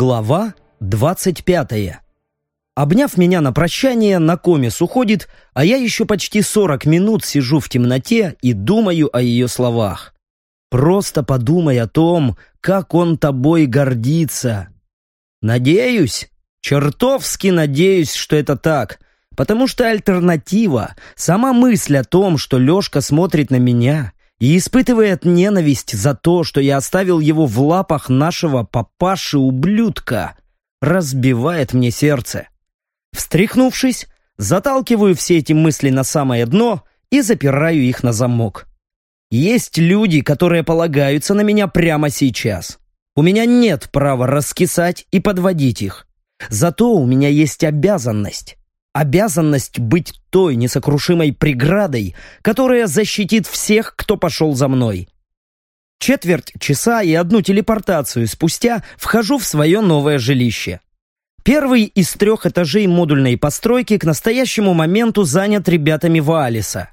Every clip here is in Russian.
Глава 25. Обняв меня на прощание, Накомис уходит, а я еще почти 40 минут сижу в темноте и думаю о ее словах. Просто подумай о том, как он тобой гордится. Надеюсь, чертовски надеюсь, что это так, потому что альтернатива, сама мысль о том, что Лешка смотрит на меня и испытывает ненависть за то, что я оставил его в лапах нашего папаши-ублюдка, разбивает мне сердце. Встряхнувшись, заталкиваю все эти мысли на самое дно и запираю их на замок. Есть люди, которые полагаются на меня прямо сейчас. У меня нет права раскисать и подводить их. Зато у меня есть обязанность обязанность быть той несокрушимой преградой, которая защитит всех, кто пошел за мной. Четверть часа и одну телепортацию спустя вхожу в свое новое жилище. Первый из трех этажей модульной постройки к настоящему моменту занят ребятами Ваалиса.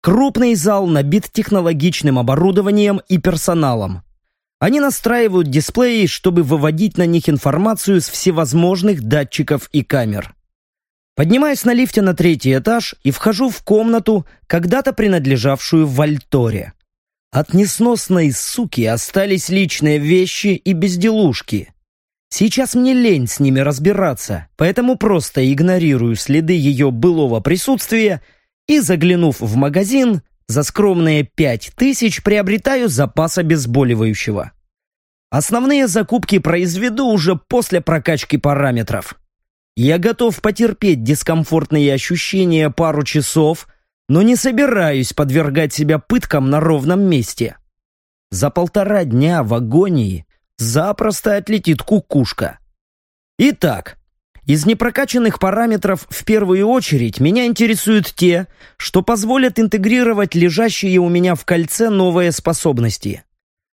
Крупный зал набит технологичным оборудованием и персоналом. Они настраивают дисплеи, чтобы выводить на них информацию с всевозможных датчиков и камер. Поднимаюсь на лифте на третий этаж и вхожу в комнату, когда-то принадлежавшую Вальторе. От несносной суки остались личные вещи и безделушки. Сейчас мне лень с ними разбираться, поэтому просто игнорирую следы ее былого присутствия и, заглянув в магазин, за скромные пять тысяч приобретаю запас обезболивающего. Основные закупки произведу уже после прокачки параметров. Я готов потерпеть дискомфортные ощущения пару часов, но не собираюсь подвергать себя пыткам на ровном месте. За полтора дня в агонии запросто отлетит кукушка. Итак, из непрокачанных параметров в первую очередь меня интересуют те, что позволят интегрировать лежащие у меня в кольце новые способности.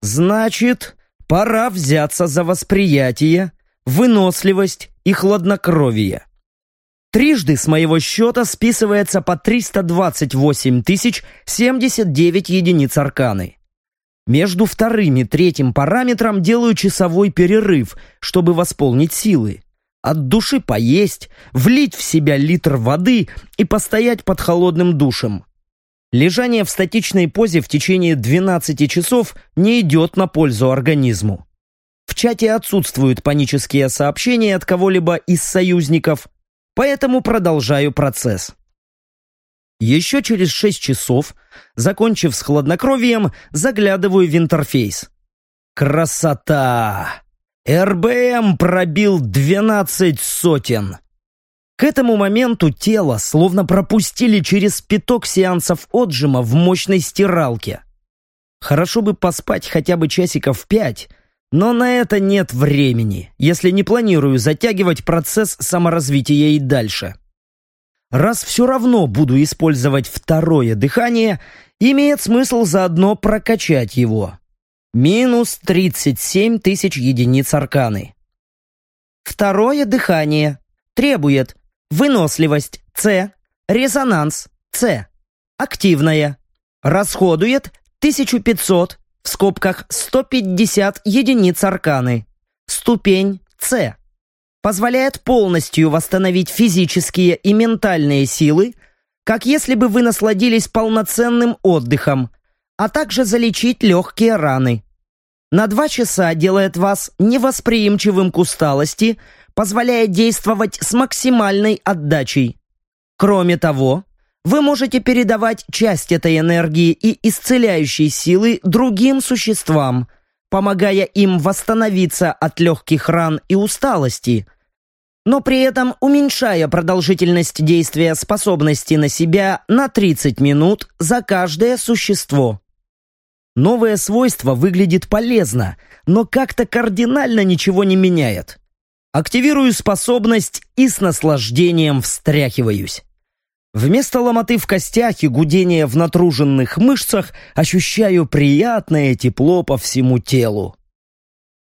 Значит, пора взяться за восприятие, выносливость и хладнокровие. Трижды с моего счета списывается по 328 тысяч 79 единиц арканы. Между вторым и третьим параметром делаю часовой перерыв, чтобы восполнить силы. От души поесть, влить в себя литр воды и постоять под холодным душем. Лежание в статичной позе в течение 12 часов не идет на пользу организму. В чате отсутствуют панические сообщения от кого-либо из союзников, поэтому продолжаю процесс. Еще через 6 часов, закончив с хладнокровием, заглядываю в интерфейс. Красота! РБМ пробил 12 сотен. К этому моменту тело словно пропустили через пяток сеансов отжима в мощной стиралке. Хорошо бы поспать хотя бы часиков пять, но на это нет времени, если не планирую затягивать процесс саморазвития и дальше. Раз все равно буду использовать второе дыхание, имеет смысл заодно прокачать его. Минус 37 тысяч единиц арканы. Второе дыхание требует выносливость С, резонанс С, активная, расходует 1500 в скобках 150 единиц арканы. Ступень С. Позволяет полностью восстановить физические и ментальные силы, как если бы вы насладились полноценным отдыхом, а также залечить легкие раны. На два часа делает вас невосприимчивым к усталости, позволяя действовать с максимальной отдачей. Кроме того, вы можете передавать часть этой энергии и исцеляющей силы другим существам, помогая им восстановиться от легких ран и усталости, но при этом уменьшая продолжительность действия способности на себя на 30 минут за каждое существо. Новое свойство выглядит полезно, но как-то кардинально ничего не меняет. Активирую способность и с наслаждением встряхиваюсь. Вместо ломоты в костях и гудения в натруженных мышцах ощущаю приятное тепло по всему телу.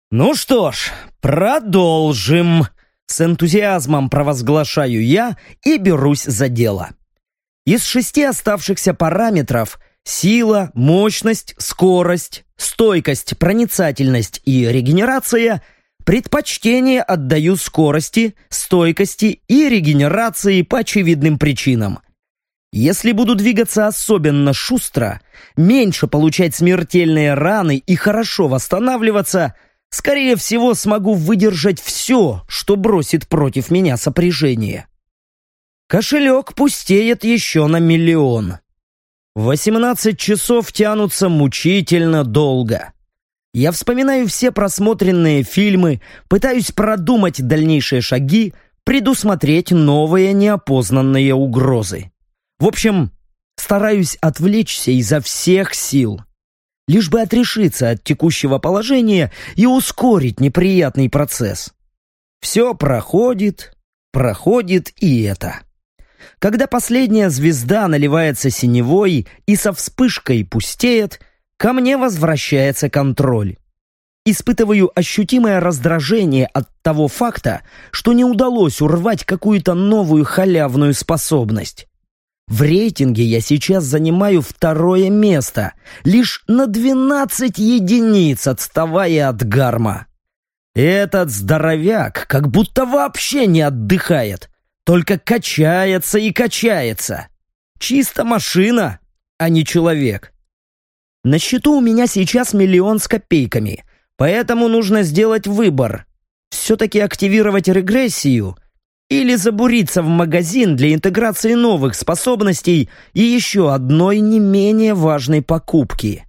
Ну что ж, продолжим. С энтузиазмом провозглашаю я и берусь за дело. Из шести оставшихся параметров сила, мощность, скорость, стойкость, проницательность и регенерация предпочтение отдаю скорости, стойкости и регенерации по очевидным причинам. Если буду двигаться особенно шустро, меньше получать смертельные раны и хорошо восстанавливаться, скорее всего смогу выдержать все, что бросит против меня сопряжение. Кошелек пустеет еще на миллион. 18 часов тянутся мучительно долго. Я вспоминаю все просмотренные фильмы, пытаюсь продумать дальнейшие шаги, предусмотреть новые неопознанные угрозы. В общем, стараюсь отвлечься изо всех сил. Лишь бы отрешиться от текущего положения и ускорить неприятный процесс. Все проходит, проходит и это. Когда последняя звезда наливается синевой и со вспышкой пустеет, ко мне возвращается контроль. Испытываю ощутимое раздражение от того факта, что не удалось урвать какую-то новую халявную способность. В рейтинге я сейчас занимаю второе место, лишь на 12 единиц отставая от гарма. Этот здоровяк как будто вообще не отдыхает, только качается и качается. Чисто машина, а не человек. На счету у меня сейчас миллион с копейками, поэтому нужно сделать выбор. Все-таки активировать регрессию или забуриться в магазин для интеграции новых способностей и еще одной не менее важной покупки.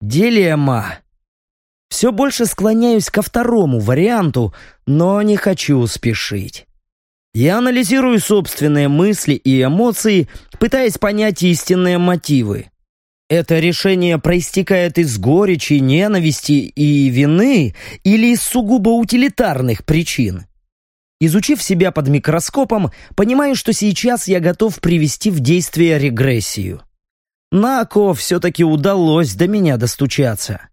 Дилемма. Все больше склоняюсь ко второму варианту, но не хочу спешить. Я анализирую собственные мысли и эмоции, пытаясь понять истинные мотивы. Это решение проистекает из горечи, ненависти и вины или из сугубо утилитарных причин? Изучив себя под микроскопом, понимаю, что сейчас я готов привести в действие регрессию. Нако все-таки удалось до меня достучаться.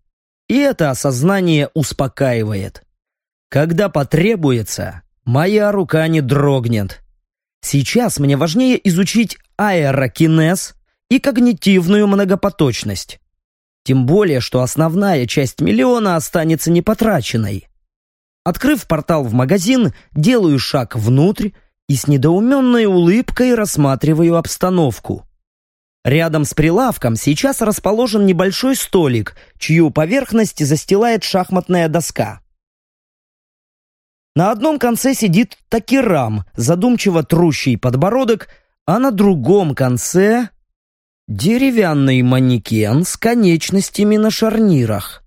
И это осознание успокаивает. Когда потребуется, моя рука не дрогнет. Сейчас мне важнее изучить аэрокинез, и когнитивную многопоточность. Тем более, что основная часть миллиона останется непотраченной. Открыв портал в магазин, делаю шаг внутрь и с недоуменной улыбкой рассматриваю обстановку. Рядом с прилавком сейчас расположен небольшой столик, чью поверхность застилает шахматная доска. На одном конце сидит Такирам, задумчиво трущий подбородок, а на другом конце Деревянный манекен с конечностями на шарнирах.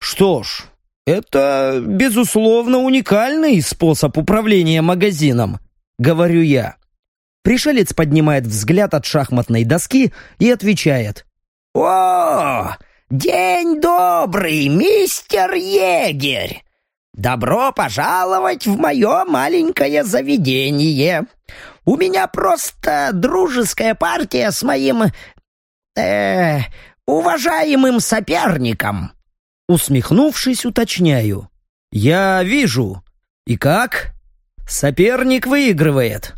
Что ж, это, безусловно, уникальный способ управления магазином, говорю я. Пришелец поднимает взгляд от шахматной доски и отвечает. «О, день добрый, мистер егерь! Добро пожаловать в мое маленькое заведение. У меня просто дружеская партия с моим... э уважаемым соперником». Усмехнувшись, уточняю. «Я вижу. И как?» «Соперник выигрывает».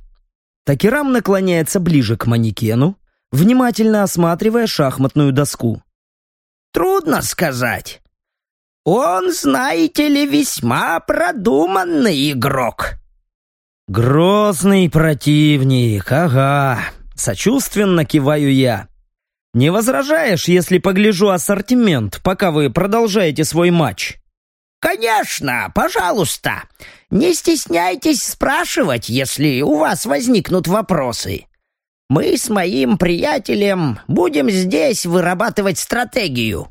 Такерам наклоняется ближе к манекену, внимательно осматривая шахматную доску. «Трудно сказать. Он, знаете ли, весьма продуманный игрок. «Грозный противник, ага!» Сочувственно киваю я. «Не возражаешь, если погляжу ассортимент, пока вы продолжаете свой матч?» «Конечно, пожалуйста. Не стесняйтесь спрашивать, если у вас возникнут вопросы. Мы с моим приятелем будем здесь вырабатывать стратегию».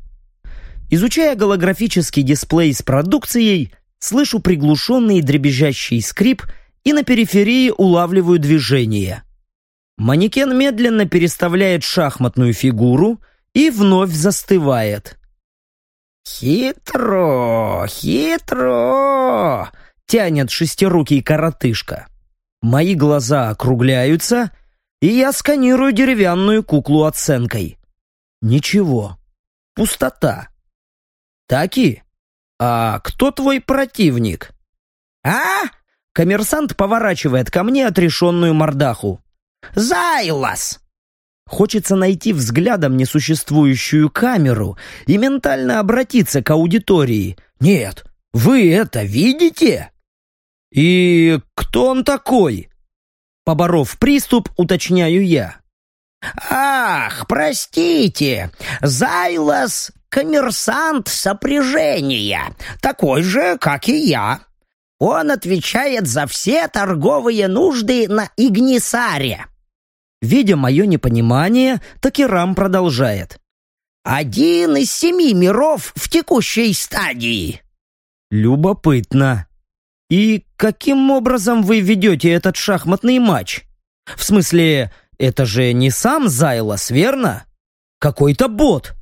Изучая голографический дисплей с продукцией, слышу приглушенный дребезжащий скрип — и на периферии улавливаю движение. Манекен медленно переставляет шахматную фигуру и вновь застывает. «Хитро, хитро!» — тянет шестирукий коротышка. Мои глаза округляются, и я сканирую деревянную куклу оценкой. Ничего. Пустота. Таки, а кто твой противник? А? Коммерсант поворачивает ко мне отрешенную мордаху. «Зайлас!» Хочется найти взглядом несуществующую камеру и ментально обратиться к аудитории. Нет, Вы это видите? И кто он такой? Поборов приступ, уточняю я. «Ах, простите, Зайлас — коммерсант сопряжения, такой же, как и я. Он отвечает за все торговые нужды на Игнисаре». Видя мое непонимание, Такерам продолжает. «Один из семи миров в текущей стадии». «Любопытно. И каким образом вы ведете этот шахматный матч? В смысле, это же не сам Зайлас, верно? Какой-то бот».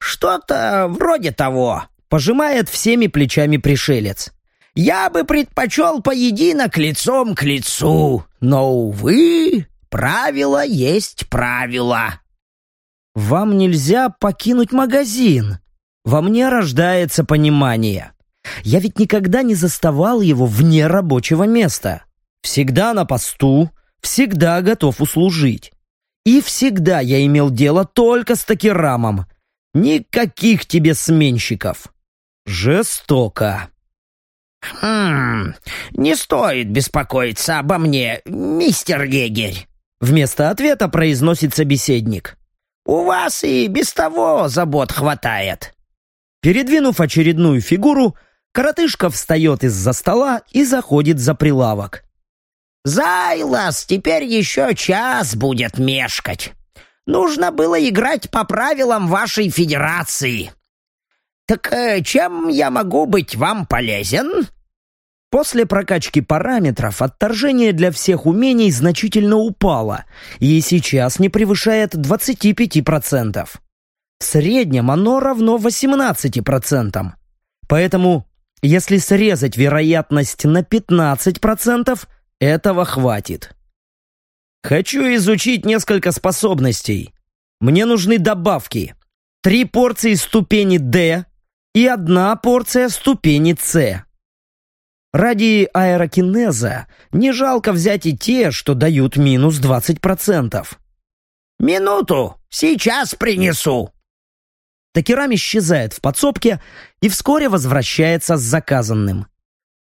«Что-то вроде того», — пожимает всеми плечами пришелец. «Я бы предпочел поединок лицом к лицу, но, увы, правило есть правило». «Вам нельзя покинуть магазин. Во мне рождается понимание. Я ведь никогда не заставал его вне рабочего места. Всегда на посту, всегда готов услужить. И всегда я имел дело только с Такерамом. Никаких тебе сменщиков. Жестоко. «Хм, не стоит беспокоиться обо мне, мистер Гегерь», вместо ответа произносит собеседник. «У вас и без того забот хватает». Передвинув очередную фигуру, коротышка встает из-за стола и заходит за прилавок. Зайлас теперь еще час будет мешкать. Нужно было играть по правилам вашей федерации. Так э, чем я могу быть вам полезен?» После прокачки параметров отторжение для всех умений значительно упало и сейчас не превышает 25%. В среднем оно равно 18%. Поэтому, если срезать вероятность на 15%, этого хватит. Хочу изучить несколько способностей. Мне нужны добавки. Три порции ступени D и одна порция ступени C. Ради аэрокинеза не жалко взять и те, что дают минус 20%. «Минуту! Сейчас принесу!» Такерам исчезает в подсобке и вскоре возвращается с заказанным.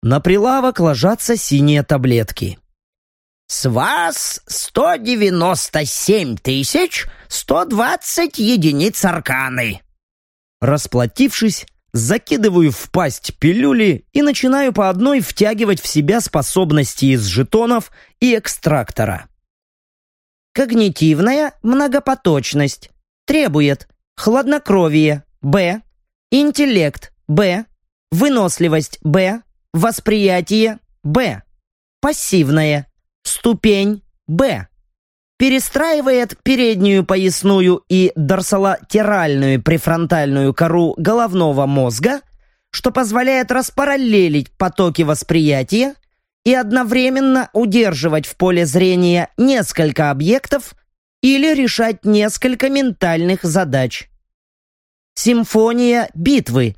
На прилавок ложатся синие таблетки. «С вас 197 тысяч 120 единиц арканы!» Расплатившись, закидываю в пасть пилюли и начинаю по одной втягивать в себя способности из жетонов и экстрактора. Когнитивная многопоточность. Требует хладнокровие – Б, интеллект – Б, выносливость – Б, Восприятие – Б. Пассивное. Ступень – Б. Перестраивает переднюю поясную и дорсолатеральную префронтальную кору головного мозга, что позволяет распараллелить потоки восприятия и одновременно удерживать в поле зрения несколько объектов или решать несколько ментальных задач. Симфония битвы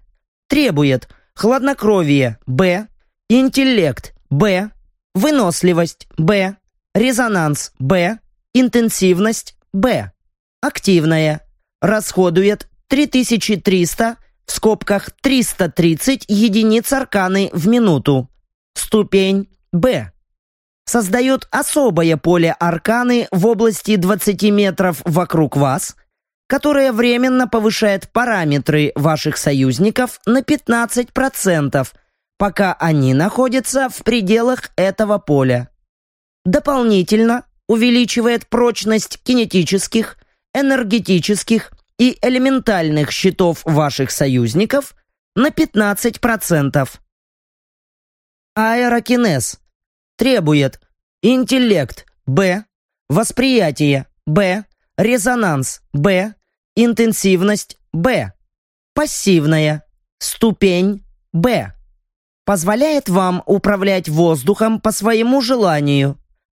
требует хладнокровие – Б, интеллект – Б, выносливость – Б, резонанс – Б, интенсивность – Б, активная, расходует 3300 в скобках 330 единиц арканы в минуту, ступень Б. Создает особое поле арканы в области 20 метров вокруг вас – которая временно повышает параметры ваших союзников на 15%, пока они находятся в пределах этого поля. Дополнительно увеличивает прочность кинетических, энергетических и элементальных щитов ваших союзников на 15%. Аэрокинез требует интеллект Б, восприятие Б, резонанс Б, интенсивность Б, пассивная, ступень Б. Позволяет вам управлять воздухом по своему желанию,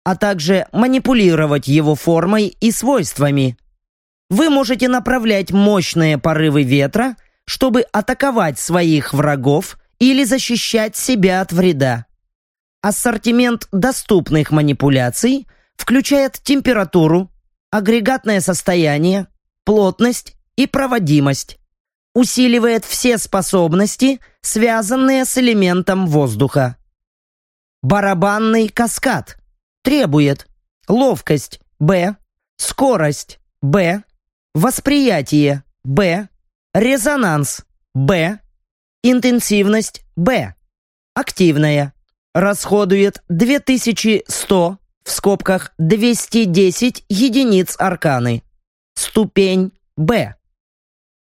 а также манипулировать его формой и свойствами. Вы можете направлять мощные порывы ветра, чтобы атаковать своих врагов или защищать себя от вреда. Ассортимент доступных манипуляций включает температуру, агрегатное состояние, плотность и проводимость. Усиливает все способности, связанные с элементом воздуха. Барабанный каскад. Требует ловкость Б, скорость Б, восприятие Б, резонанс Б, интенсивность Б. Активная. Расходует 2100 в скобках 210 единиц арканы. Ступень Б.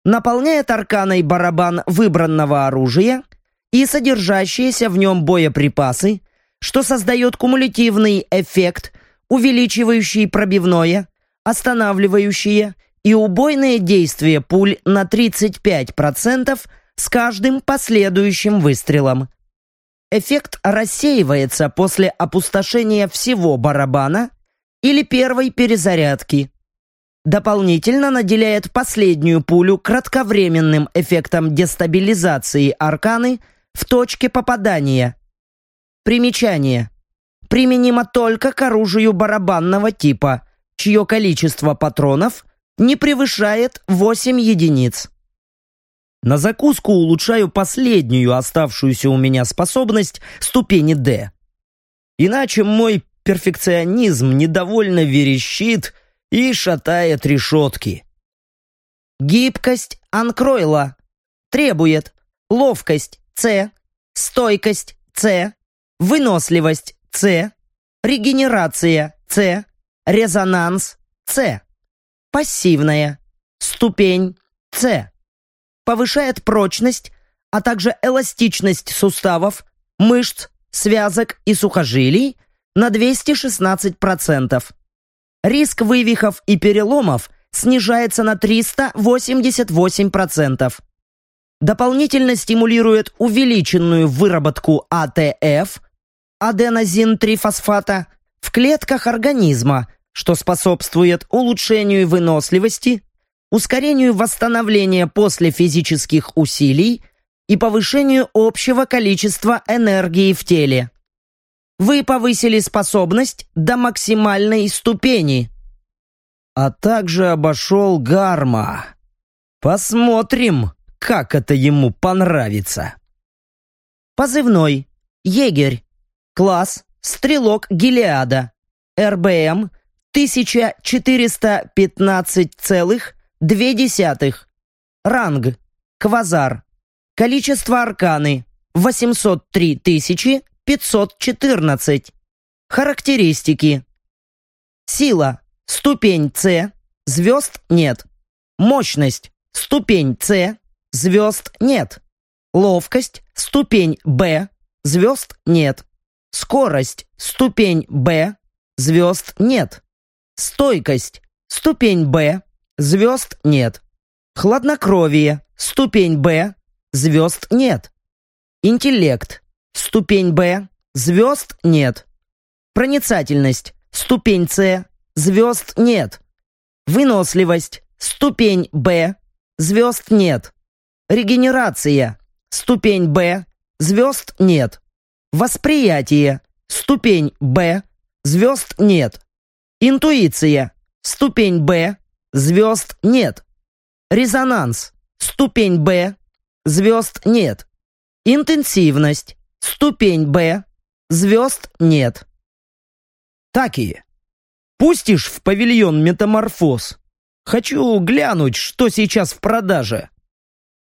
Наполняет арканой барабан выбранного оружия и содержащиеся в нем боеприпасы, что создает кумулятивный эффект, увеличивающий пробивное, останавливающее и убойное действие пуль на 35% с каждым последующим выстрелом. Эффект рассеивается после опустошения всего барабана или первой перезарядки. Дополнительно наделяет последнюю пулю кратковременным эффектом дестабилизации арканы в точке попадания. Примечание. Применимо только к оружию барабанного типа, чье количество патронов не превышает 8 единиц. На закуску улучшаю последнюю оставшуюся у меня способность ступени «Д». Иначе мой перфекционизм недовольно верещит и шатает решетки. Гибкость Анкройла требует ловкость С, стойкость С, выносливость С, регенерация С, резонанс С, пассивная, ступень С повышает прочность, а также эластичность суставов, мышц, связок и сухожилий на 216%. Риск вывихов и переломов снижается на 388%. Дополнительно стимулирует увеличенную выработку АТФ, аденозин-трифосфата, в клетках организма, что способствует улучшению выносливости, ускорению восстановления после физических усилий и повышению общего количества энергии в теле. Вы повысили способность до максимальной ступени. А также обошел Гарма. Посмотрим, как это ему понравится. Позывной. Егерь. Класс. Стрелок Гелиада. РБМ 1415,5 Две десятых. Ранг. Квазар. Количество арканы. 803 514. Характеристики. Сила. Ступень С. Звезд нет. Мощность. Ступень С. Звезд нет. Ловкость. Ступень Б. Звезд нет. Скорость. Ступень Б. Звезд нет. Стойкость. Ступень Б. Звезд нет. Хладнокровие. Ступень Б. Звезд нет. Интеллект. Ступень Б. Звезд нет. Проницательность. Ступень С. Звезд нет. Выносливость. Ступень Б. Звезд нет. Регенерация. Ступень Б. Звезд нет. Восприятие. Ступень Б. Звезд нет. Интуиция. Ступень Б. Звезд нет. Резонанс. Ступень Б. Звезд нет. Интенсивность. Ступень Б. Звезд нет. Таки, пустишь в павильон метаморфоз? Хочу глянуть, что сейчас в продаже.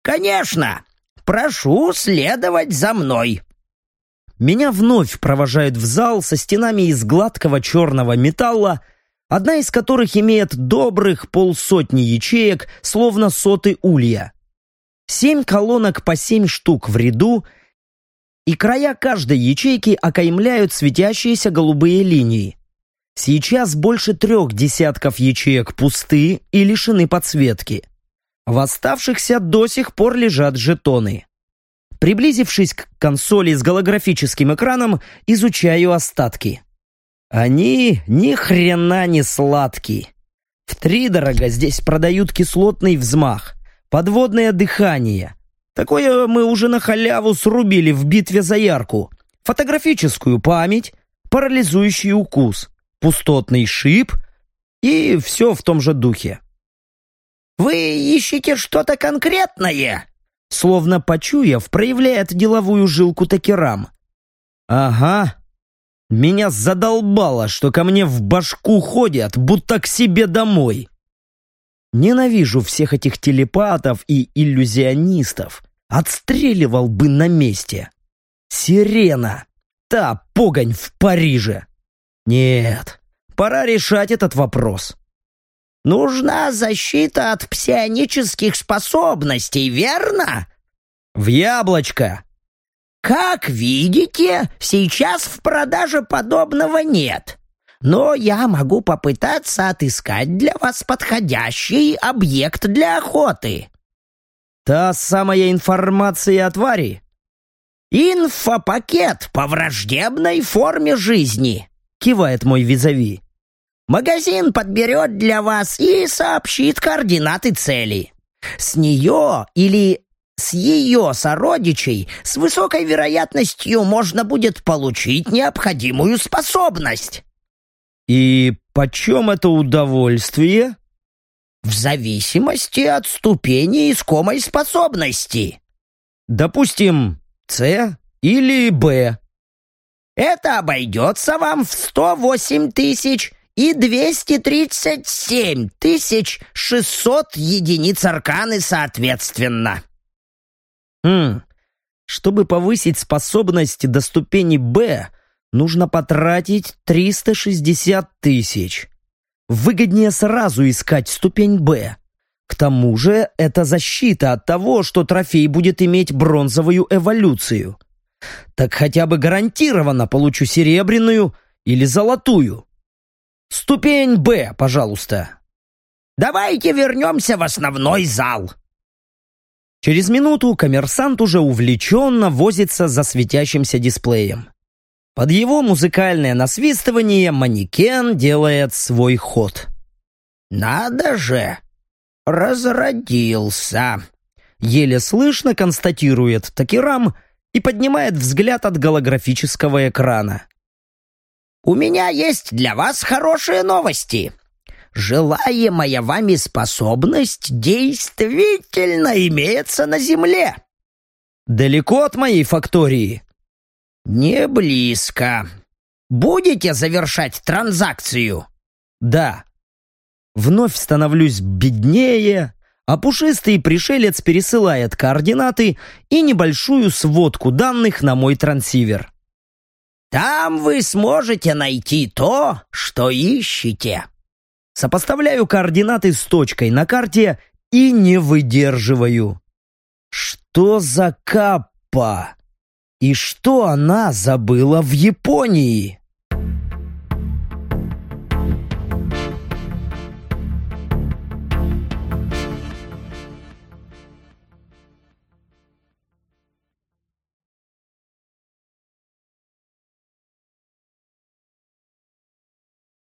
Конечно. Прошу следовать за мной. Меня вновь провожают в зал со стенами из гладкого черного металла, одна из которых имеет добрых полсотни ячеек, словно соты улья. Семь колонок по семь штук в ряду, и края каждой ячейки окаймляют светящиеся голубые линии. Сейчас больше трех десятков ячеек пусты и лишены подсветки. В оставшихся до сих пор лежат жетоны. Приблизившись к консоли с голографическим экраном, изучаю остатки. Они ни хрена не сладкие. Втридорога здесь продают кислотный взмах, подводное дыхание. Такое мы уже на халяву срубили в битве за ярку. Фотографическую память, парализующий укус, пустотный шип и все в том же духе. Вы ищете что-то конкретное?» Словно почуяв, проявляет деловую жилку Такерам. «Ага. Меня задолбало, что ко мне в башку ходят, будто к себе домой. Ненавижу всех этих телепатов и иллюзионистов. Отстреливал бы на месте. Сирена. Та погонь в Париже. Нет, пора решать этот вопрос. Нужна защита от псионических способностей, верно? В яблочко. Как видите, сейчас в продаже подобного нет. Но я могу попытаться отыскать для вас подходящий объект для охоты. Та самая информация о твари? «Инфопакет по враждебной форме жизни», — кивает мой визави. «Магазин подберет для вас и сообщит координаты цели. С нее или с ее сородичей с высокой вероятностью можно будет получить необходимую способность». «И почем это удовольствие?» «В зависимости от ступени искомой способности». «Допустим, с или Б. Это обойдется вам в 108 тысяч и 237 тысяч 600 единиц арканы соответственно. Хм, чтобы повысить способность до ступени Б, нужно потратить 360 тысяч. Выгоднее сразу искать ступень Б. К тому же это защита от того, что трофей будет иметь бронзовую эволюцию. Так хотя бы гарантированно получу серебряную или золотую. Ступень «Б», пожалуйста. Давайте вернемся в основной зал. Через минуту коммерсант уже увлеченно возится за светящимся дисплеем. Под его музыкальное насвистывание манекен делает свой ход. «Надо же! разродился!» Еле слышно констатирует Такирам и поднимает взгляд от голографического экрана. «У меня есть для вас хорошие новости. Желаемая вами способность действительно имеется на Земле». «Далеко от моей фактории?» «Не близко. Будете завершать транзакцию?» «Да». Вновь становлюсь беднее, а пушистый пришелец пересылает координаты и небольшую сводку данных на мой трансивер. «Там вы сможете найти то, что ищете». Сопоставляю координаты с точкой на карте и не выдерживаю. Что за каппа? И что она забыла в Японии?